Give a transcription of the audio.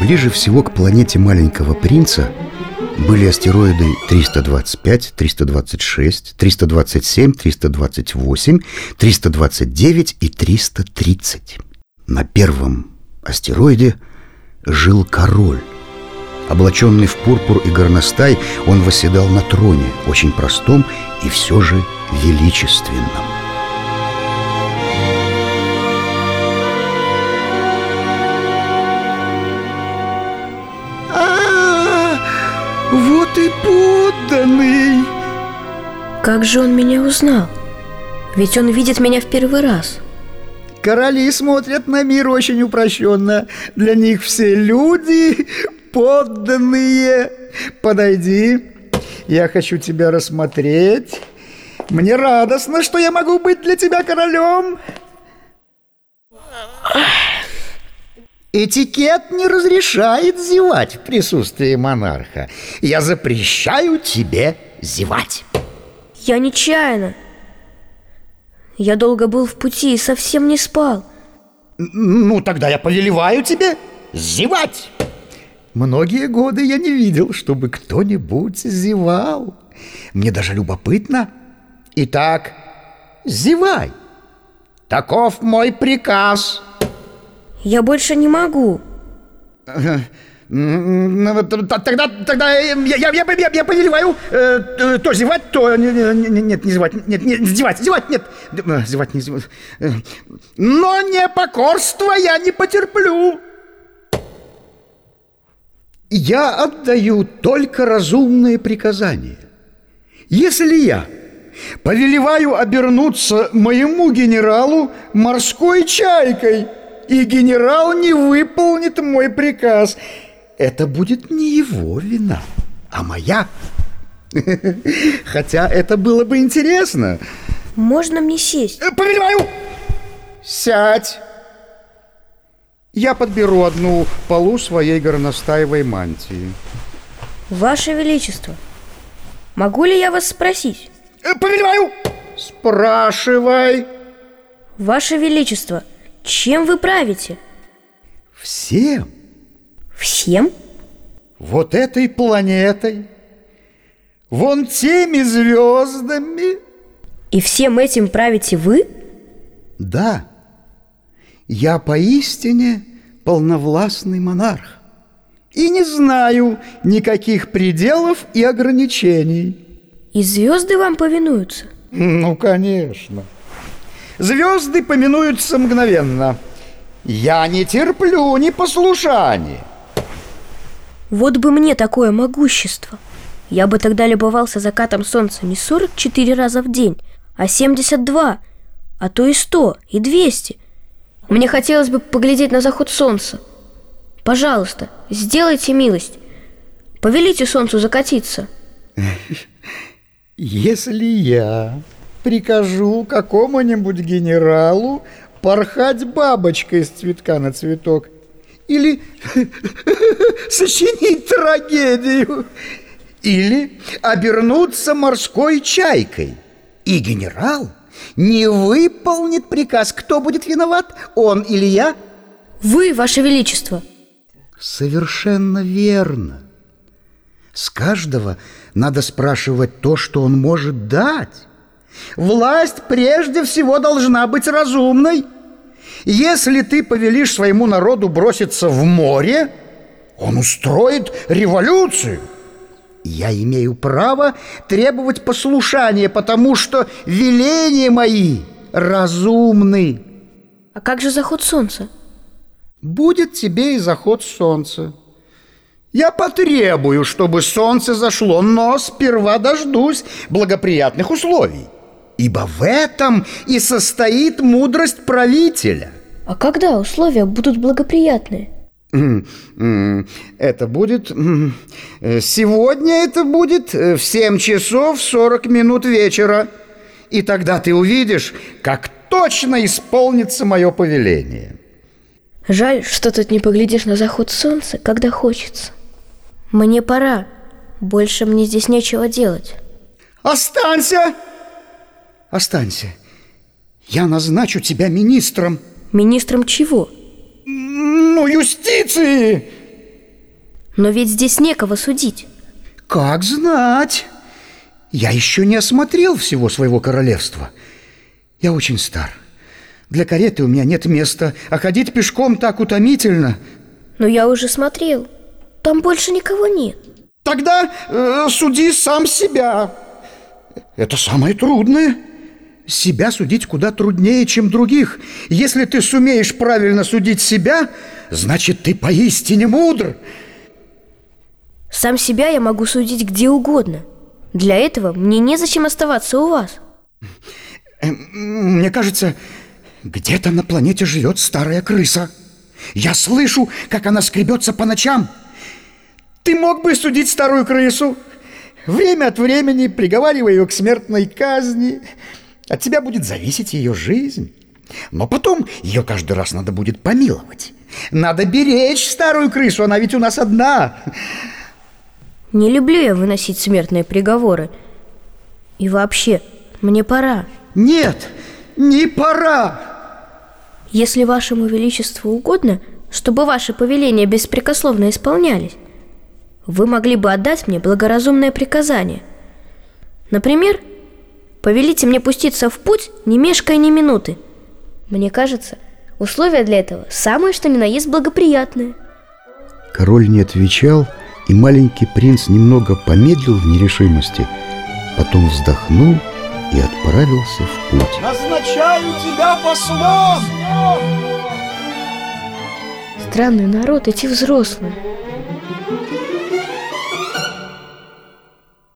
Ближе всего к планете маленького принца были астероиды 325, 326, 327, 328, 329 и 330. На первом астероиде жил король. Облаченный в пурпур и горностай, он восседал на троне, очень простом и все же величественном. Вот и подданный Как же он меня узнал? Ведь он видит меня в первый раз Короли смотрят на мир очень упрощенно. Для них все люди подданные. Подойди, я хочу тебя рассмотреть. Мне радостно, что я могу быть для тебя королем. Этикет не разрешает зевать в присутствии монарха. Я запрещаю тебе зевать. Я нечаянно Я долго был в пути и совсем не спал Ну, тогда я повелеваю тебе зевать. Многие годы я не видел, чтобы кто-нибудь зевал. Мне даже любопытно. Итак, зевай. Таков мой приказ. Я больше не могу Тогда, тогда я, я, я, я, я повелеваю э, то зевать, то не, не- не- нет, не зевать, нет, не зевать, зевать, нет, Э, зевать не зевать. Э, Но непокорство я не потерплю. Я отдаю только разумные приказания. Если я повелеваю обернуться моему генералу морской чайкой, и генерал не выполнит мой приказ, это будет не его вина, а моя. Хотя это было бы интересно. Можно мне сесть? Э, Повелеваю! Сядь! Я подберу одну полу своей горностаевой мантии. Ваше Величество Могу ли я вас спросить? Э, Повелеваю! Спрашивай! Ваше Величество, чем вы правите? Всем Всем? вот этой планетой, вон теми звездами. И всем этим правите вы? Да, я поистине полновластный монарх и не знаю никаких пределов и ограничений. И звезды вам повинуются? Ну, конечно. Звезды поминуются мгновенно. Я не терплю непослушания. Вот бы мне такое могущество. Я бы тогда любовался закатом солнца не 44 раза в день, а 72 А то и 100, и 200 Мне хотелось бы поглядеть на заход солнца. Пожалуйста, сделайте милость. Повелите солнцу закатиться. Если я прикажу какому-нибудь генералу порхать бабочкой с цветка на цветок или сочинить трагедию, или обернуться морской чайкой, и генерал не выполнит приказ, кто будет виноват, он или я? Вы, Ваше Величество Совершенно верно. С каждого надо спрашивать то, что он может дать. Власть прежде всего должна быть разумной. Если ты повелишь своему народу броситься в море, он устроит революцию. Я имею право требовать послушания, потому что веления мои разумны. А как же заход солнца? Будет тебе и заход солнца. Я потребую, чтобы солнце зашло, но сперва дождусь благоприятных условий. Ибо в этом и состоит мудрость правителя. А когда условия будут м, Это будет... э, Сегодня это будет э, в 7 часов 40 минут вечера. И тогда ты увидишь, как точно исполнится мое повеление. Жаль, что тут не поглядишь на заход солнца, когда хочется. Мне пора. Больше мне здесь нечего делать. Останься! Останься. Я назначу тебя министром. Министром чего? Ну, юстиции! Но ведь здесь некого судить. Как знать? Я еще не осмотрел всего своего королевства. Я очень стар. Для кареты у меня нет места, а ходить пешком так утомительно. Но я уже смотрел. Там больше никого нет. Тогда э, суди сам себя. Это самое трудное. Себя судить куда труднее, чем других. Если ты сумеешь правильно судить себя, значит, ты поистине мудр. Сам себя я могу судить где угодно. Для этого мне незачем оставаться у вас. Э, мне кажется, где-то на планете живет старая крыса. Я слышу, как она скребется по ночам. Ты мог бы судить старую крысу, время от времени приговаривая ее к смертной казни. От тебя будет зависеть ее жизнь. Но потом ее каждый раз надо будет помиловать. Надо беречь старую крысу, она ведь у нас одна. Не люблю я выносить смертные приговоры. И вообще, мне пора. Нет, не пора. Если вашему величеству угодно, чтобы ваши повеления беспрекословно исполнялись, вы могли бы отдать мне благоразумное приказание. Например, повелите мне пуститься в путь, не мешкая ни минуты. Мне кажется, условия для этого самое что ни на есть благоприятное. Король не отвечал, и маленький принц немного помедлил в нерешимости, потом вздохнул и отправился в путь. Назначаю тебя послом! Странный народ, эти взрослые.